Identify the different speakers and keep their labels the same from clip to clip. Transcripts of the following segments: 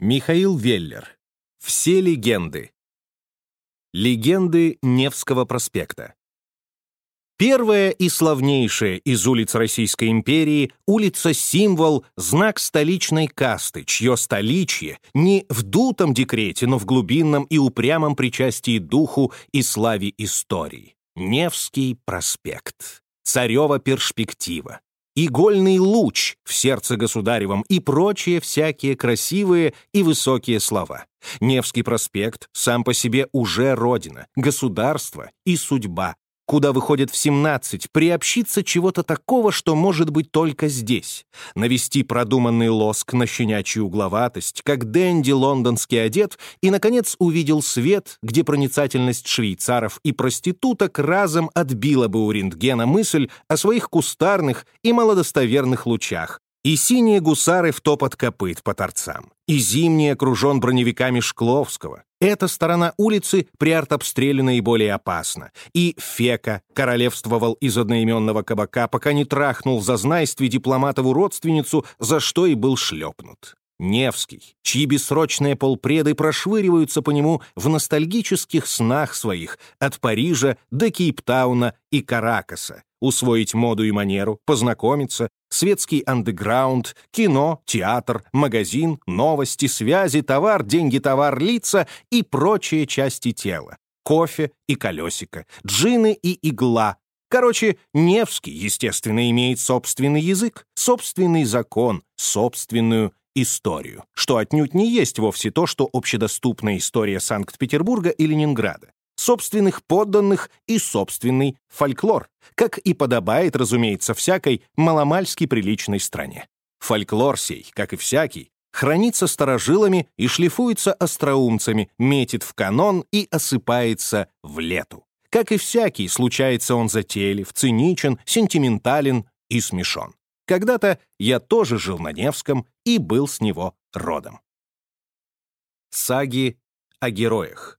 Speaker 1: Михаил Веллер. Все легенды. Легенды Невского проспекта. Первая и славнейшая из улиц Российской империи — улица-символ, знак столичной касты, чье столичье не в дутом декрете, но в глубинном и упрямом причастии духу и славе истории. Невский проспект. Царева перспектива игольный луч в сердце государевом и прочие всякие красивые и высокие слова. Невский проспект сам по себе уже родина, государство и судьба, куда выходит в 17, приобщиться чего-то такого, что может быть только здесь, навести продуманный лоск на щенячью угловатость, как Дэнди лондонский одет, и, наконец, увидел свет, где проницательность швейцаров и проституток разом отбила бы у рентгена мысль о своих кустарных и малодостоверных лучах, и синие гусары в топот копыт по торцам, и зимний окружен броневиками Шкловского. Эта сторона улицы приартобстреляна и более опасна. И Фека королевствовал из одноименного кабака, пока не трахнул в зазнайстве дипломатову родственницу, за что и был шлепнут. Невский, чьи бессрочные полпреды прошвыриваются по нему в ностальгических снах своих от Парижа до Кейптауна и Каракаса, усвоить моду и манеру, познакомиться, светский андеграунд, кино, театр, магазин, новости, связи, товар, деньги, товар, лица и прочие части тела, кофе и колесико, джины и игла. Короче, Невский, естественно, имеет собственный язык, собственный закон, собственную историю, что отнюдь не есть вовсе то, что общедоступная история Санкт-Петербурга и Ленинграда собственных подданных и собственный фольклор, как и подобает, разумеется, всякой маломальски приличной стране. Фольклор сей, как и всякий, хранится старожилами и шлифуется остроумцами, метит в канон и осыпается в лету. Как и всякий, случается он затейлив, циничен, сентиментален и смешон. Когда-то я тоже жил на Невском и был с него родом. Саги о героях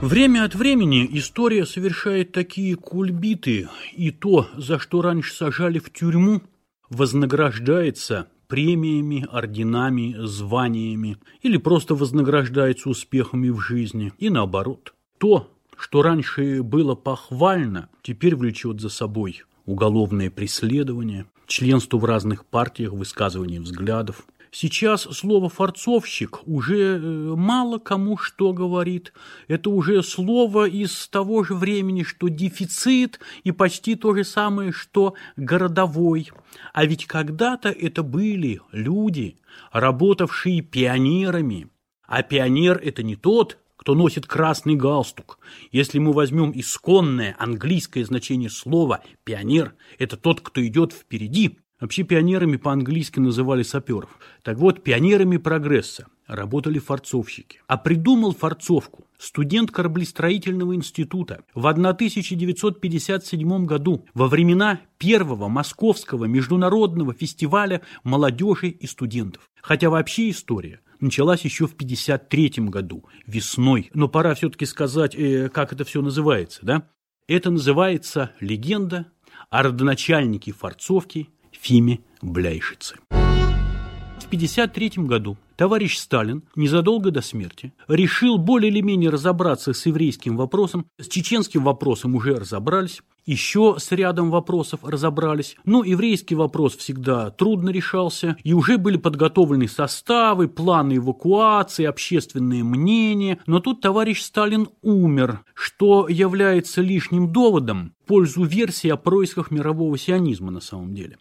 Speaker 2: Время от времени история совершает такие кульбиты, и то, за что раньше сажали в тюрьму, вознаграждается премиями, орденами, званиями или просто вознаграждается успехами в жизни, и наоборот. То, что раньше было похвально, теперь влечет за собой уголовное преследование, членство в разных партиях, высказывание взглядов – Сейчас слово «форцовщик» уже э, мало кому что говорит. Это уже слово из того же времени, что дефицит, и почти то же самое, что городовой. А ведь когда-то это были люди, работавшие пионерами. А пионер – это не тот, кто носит красный галстук. Если мы возьмем исконное английское значение слова «пионер», это тот, кто идет впереди, Вообще пионерами по-английски называли саперов. Так вот, пионерами прогресса работали форцовщики. А придумал форцовку студент кораблестроительного института в 1957 году во времена первого московского международного фестиваля молодежи и студентов. Хотя вообще история началась еще в 1953 году, весной. Но пора все-таки сказать, э, как это все называется. Да? Это называется легенда о родоначальнике форцовки Фиме Бляйшице. В 1953 году товарищ Сталин незадолго до смерти решил более или менее разобраться с еврейским вопросом, с чеченским вопросом уже разобрались, еще с рядом вопросов разобрались. Но еврейский вопрос всегда трудно решался, и уже были подготовлены составы, планы эвакуации, общественные мнения. Но тут товарищ Сталин умер, что является лишним доводом в пользу версии о происках мирового сионизма на самом деле.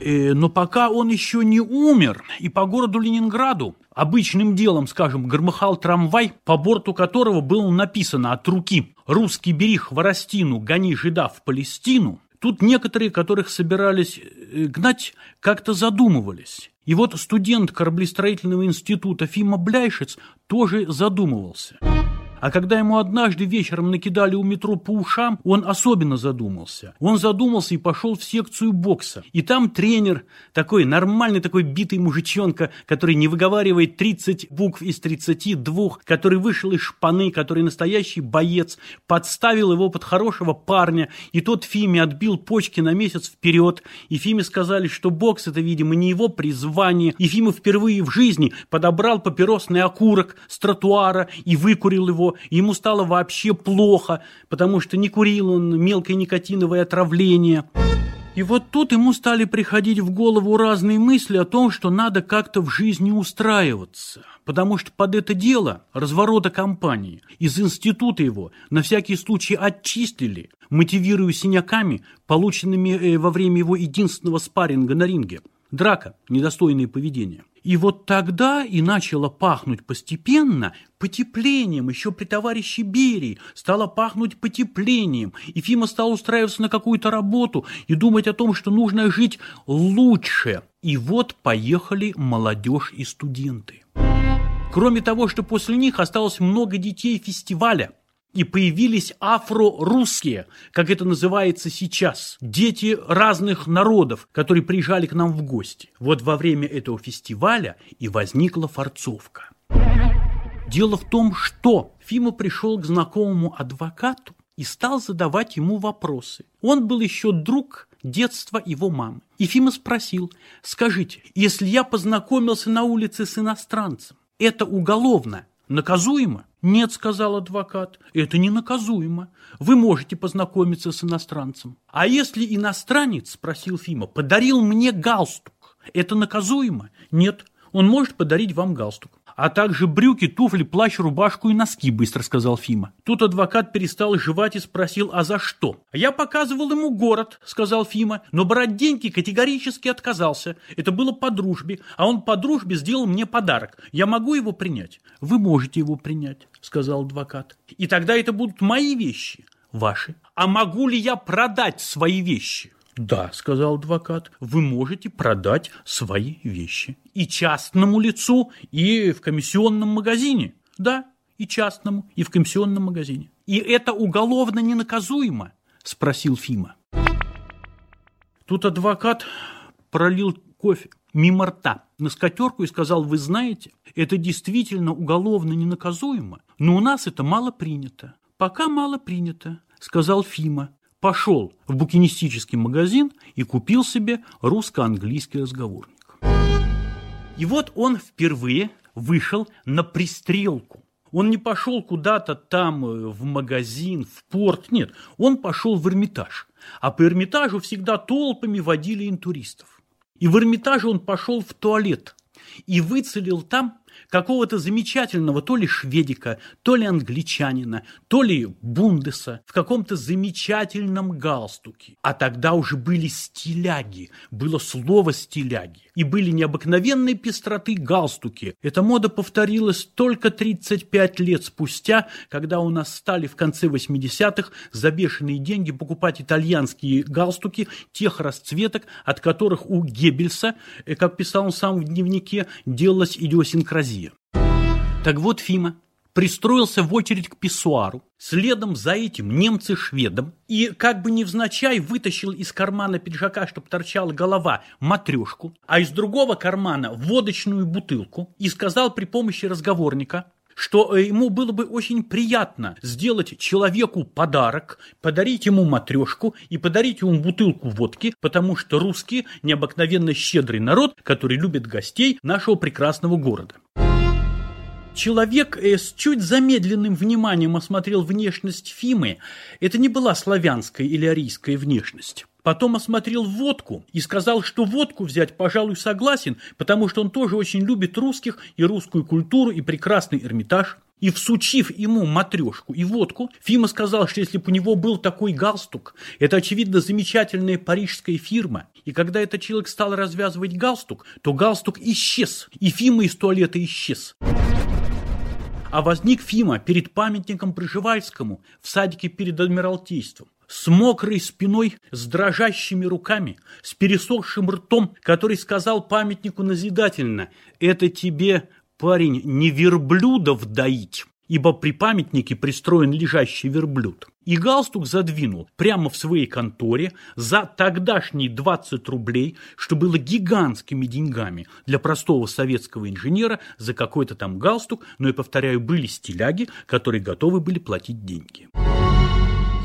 Speaker 2: Э, но пока он еще не умер, и по городу Ленинграду обычным делом, скажем, громыхал трамвай, по борту которого было написано от руки «Русский бери хворостину, гони жида в Палестину», Тут некоторые, которых собирались э, гнать, как-то задумывались. И вот студент кораблестроительного института Фима Бляйшиц тоже задумывался. А когда ему однажды вечером накидали у метро по ушам, он особенно задумался. Он задумался и пошел в секцию бокса. И там тренер, такой нормальный такой битый мужичонка, который не выговаривает 30 букв из 32, который вышел из шпаны, который настоящий боец, подставил его под хорошего парня, и тот Фиме отбил почки на месяц вперед, и Фиме сказали, что бокс это, видимо, не его призвание, и Фима впервые в жизни подобрал папиросный окурок с тротуара и выкурил его, ему стало вообще плохо, потому что не курил он мелкое никотиновое отравление. И вот тут ему стали приходить в голову разные мысли о том, что надо как-то в жизни устраиваться, потому что под это дело разворота компании из института его на всякий случай отчислили, мотивируя синяками, полученными э, во время его единственного спарринга на ринге. Драка, недостойное поведение. И вот тогда и начало пахнуть постепенно потеплением, еще при товарище Берии стало пахнуть потеплением, и Фима стал устраиваться на какую-то работу и думать о том, что нужно жить лучше. И вот поехали молодежь и студенты. Кроме того, что после них осталось много детей фестиваля – и появились афро-русские, как это называется сейчас, дети разных народов, которые приезжали к нам в гости. Вот во время этого фестиваля и возникла форцовка. Дело в том, что Фима пришел к знакомому адвокату и стал задавать ему вопросы. Он был еще друг детства его мамы. И Фима спросил, скажите, если я познакомился на улице с иностранцем, это уголовно наказуемо? «Нет», — сказал адвокат, — «это не наказуемо. Вы можете познакомиться с иностранцем». «А если иностранец, — спросил Фима, — подарил мне галстук, это наказуемо?» «Нет, он может подарить вам галстук а также брюки, туфли, плащ, рубашку и носки», – быстро сказал Фима. Тут адвокат перестал жевать и спросил, а за что? «Я показывал ему город», – сказал Фима, – «но брать деньги категорически отказался. Это было по дружбе, а он по дружбе сделал мне подарок. Я могу его принять?» «Вы можете его принять», – сказал адвокат. «И тогда это будут мои вещи». «Ваши». «А могу ли я продать свои вещи?» «Да», — сказал адвокат, — «вы можете продать свои вещи. И частному лицу, и в комиссионном магазине. Да, и частному, и в комиссионном магазине. И это уголовно ненаказуемо?» — спросил Фима. Тут адвокат пролил кофе мимо рта на скатерку и сказал, вы знаете, это действительно уголовно ненаказуемо, но у нас это мало принято. Пока мало принято, сказал Фима пошел в букинистический магазин и купил себе русско-английский разговорник. И вот он впервые вышел на пристрелку. Он не пошел куда-то там э, в магазин, в порт, нет, он пошел в Эрмитаж. А по Эрмитажу всегда толпами водили интуристов. И в Эрмитаже он пошел в туалет и выцелил там какого-то замечательного то ли шведика, то ли англичанина, то ли бундеса в каком-то замечательном галстуке. А тогда уже были стиляги, было слово стиляги. И были необыкновенные пестроты галстуки. Эта мода повторилась только 35 лет спустя, когда у нас стали в конце 80-х за бешеные деньги покупать итальянские галстуки тех расцветок, от которых у Геббельса, э, как писал он сам в дневнике, делалась идиосинкразия. Так вот Фима пристроился в очередь к писсуару, следом за этим немцы-шведом, и как бы невзначай вытащил из кармана пиджака, чтобы торчала голова, матрешку, а из другого кармана водочную бутылку, и сказал при помощи разговорника, что э, ему было бы очень приятно сделать человеку подарок, подарить ему матрешку и подарить ему бутылку водки, потому что русские необыкновенно щедрый народ, который любит гостей нашего прекрасного города. Человек э, с чуть замедленным вниманием осмотрел внешность Фимы. Это не была славянская или арийская внешность. Потом осмотрел водку и сказал, что водку взять, пожалуй, согласен, потому что он тоже очень любит русских и русскую культуру и прекрасный Эрмитаж. И всучив ему матрешку и водку, Фима сказал, что если бы у него был такой галстук, это, очевидно, замечательная парижская фирма. И когда этот человек стал развязывать галстук, то галстук исчез, и Фима из туалета исчез. А возник Фима перед памятником Пржевальскому в садике перед Адмиралтейством с мокрой спиной, с дрожащими руками, с пересохшим ртом, который сказал памятнику назидательно «Это тебе, парень, не верблюдов доить». ибо при памятнике пристроен лежащий верблюд. И галстук задвинул прямо в своей конторе за тогдашние 20 рублей, что было гигантскими деньгами для простого советского инженера за какой-то там галстук, но и, повторяю, были стиляги, которые готовы были платить деньги.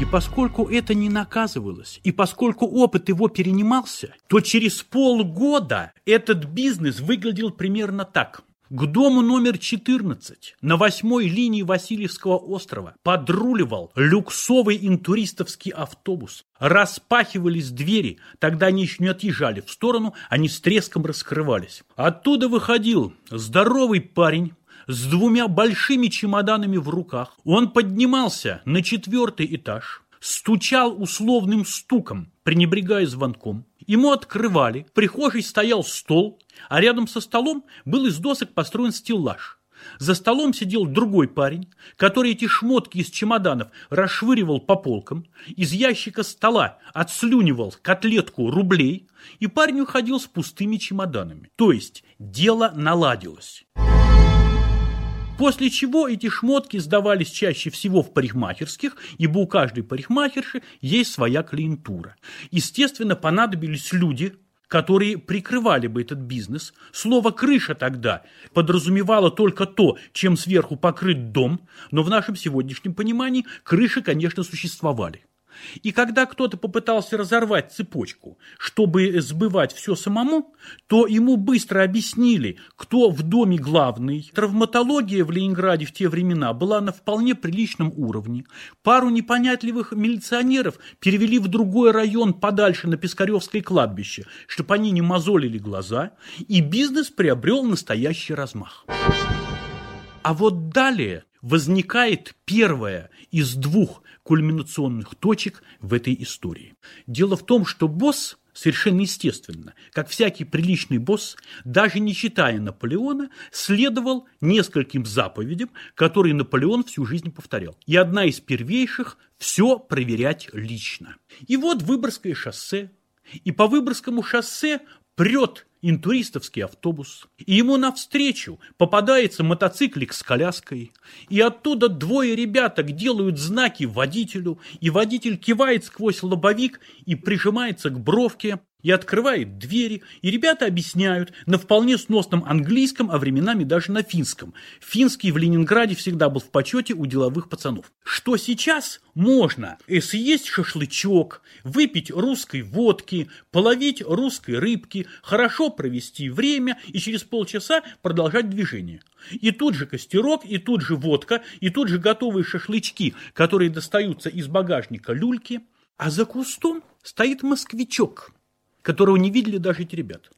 Speaker 2: И поскольку это не наказывалось, и поскольку опыт его перенимался, то через полгода этот бизнес выглядел примерно так. К дому номер 14 на восьмой линии Васильевского острова подруливал люксовый интуристовский автобус. Распахивались двери, тогда они еще не отъезжали в сторону, они с треском раскрывались. Оттуда выходил здоровый парень, с двумя большими чемоданами в руках. Он поднимался на четвертый этаж, стучал условным стуком, пренебрегая звонком. Ему открывали, в прихожей стоял стол, а рядом со столом был из досок построен стеллаж. За столом сидел другой парень, который эти шмотки из чемоданов расшвыривал по полкам, из ящика стола отслюнивал котлетку рублей, и парень уходил с пустыми чемоданами. То есть дело наладилось. После чего эти шмотки сдавались чаще всего в парикмахерских, ибо у каждой парикмахерши есть своя клиентура. Естественно, понадобились люди, которые прикрывали бы этот бизнес. Слово «крыша» тогда подразумевало только то, чем сверху покрыт дом, но в нашем сегодняшнем понимании крыши, конечно, существовали. И когда кто-то попытался разорвать цепочку, чтобы сбывать все самому, то ему быстро объяснили, кто в доме главный. Травматология в Ленинграде в те времена была на вполне приличном уровне. Пару непонятливых милиционеров перевели в другой район подальше на Пискаревское кладбище, чтобы они не мозолили глаза, и бизнес приобрел настоящий размах. А вот далее возникает первая из двух кульминационных точек в этой истории. Дело в том, что босс совершенно естественно, как всякий приличный босс, даже не читая Наполеона, следовал нескольким заповедям, которые Наполеон всю жизнь повторял. И одна из первейших – все проверять лично. И вот Выборгское шоссе, и по Выборгскому шоссе прет интуристовский автобус, и ему навстречу попадается мотоциклик с коляской, и оттуда двое ребяток делают знаки водителю, и водитель кивает сквозь лобовик и прижимается к бровке, и открывает двери, и ребята объясняют на вполне сносном английском, а временами даже на финском. Финский в Ленинграде всегда был в почете у деловых пацанов. Что сейчас можно съесть шашлычок, выпить русской водки, половить русской рыбки, хорошо провести время и через полчаса продолжать движение. И тут же костерок, и тут же водка, и тут же готовые шашлычки, которые достаются из багажника люльки, а за кустом стоит москвичок – которого не видели даже эти ребята.